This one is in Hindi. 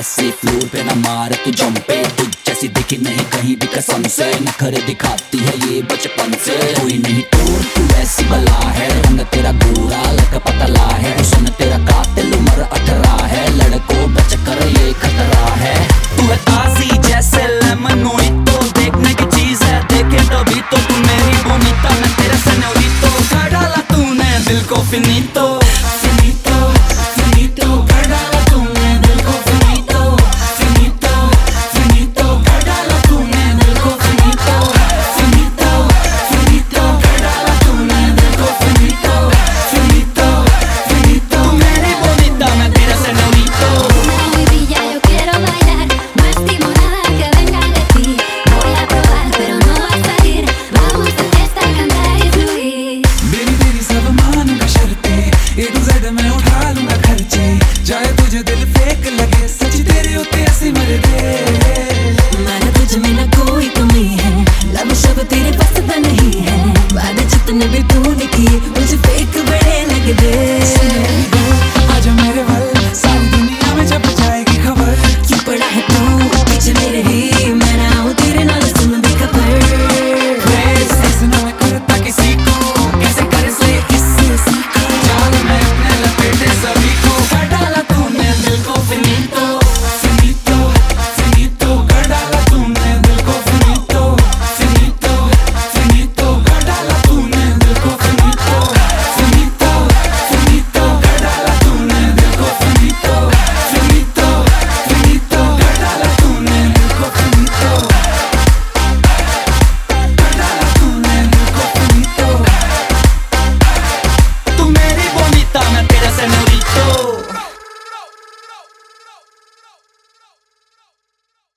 ऐसे फ्लोर पे ना मार तू जंपे तुझ जैसी दिखी नहीं, कहीं भी कसम से नखरे दिखाती है ये बचपन से। कोई नहीं तोड़ तू ऐसी बला है, रंग तेरा गोरा लग पतला है, सुन तेरा कातिल उम्र अठरा है, लड़को बच कर ये खतरा है। तू है ताजी जैसे लेमन तो देखने की चीज़ है, देखे तो भी तो तू मेरी बोनीता मैं तेरा सनोरी तो कर डाला तूने, दिल को फिनी तो मर दे मैं तुझ में ना